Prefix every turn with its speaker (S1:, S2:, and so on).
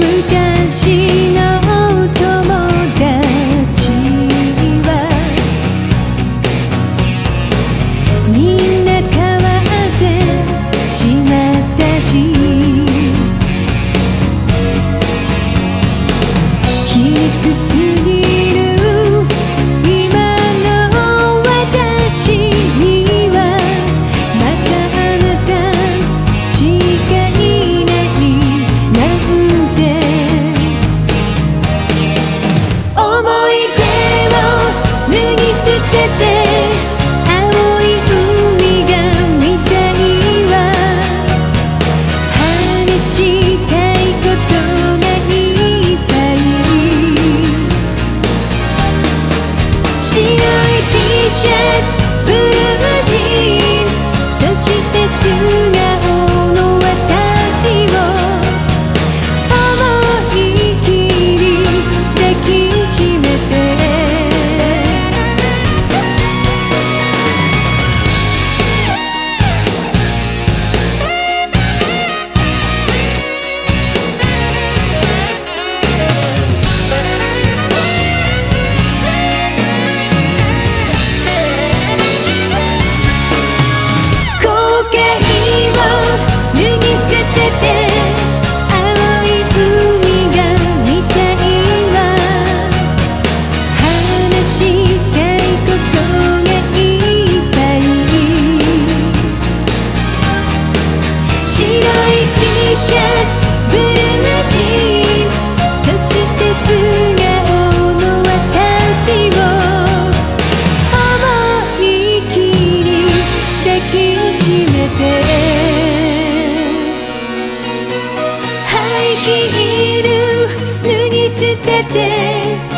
S1: 昔一切。ヒール脱ぎ捨てて